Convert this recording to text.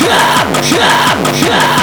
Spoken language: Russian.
Шаг, шаг, шаг.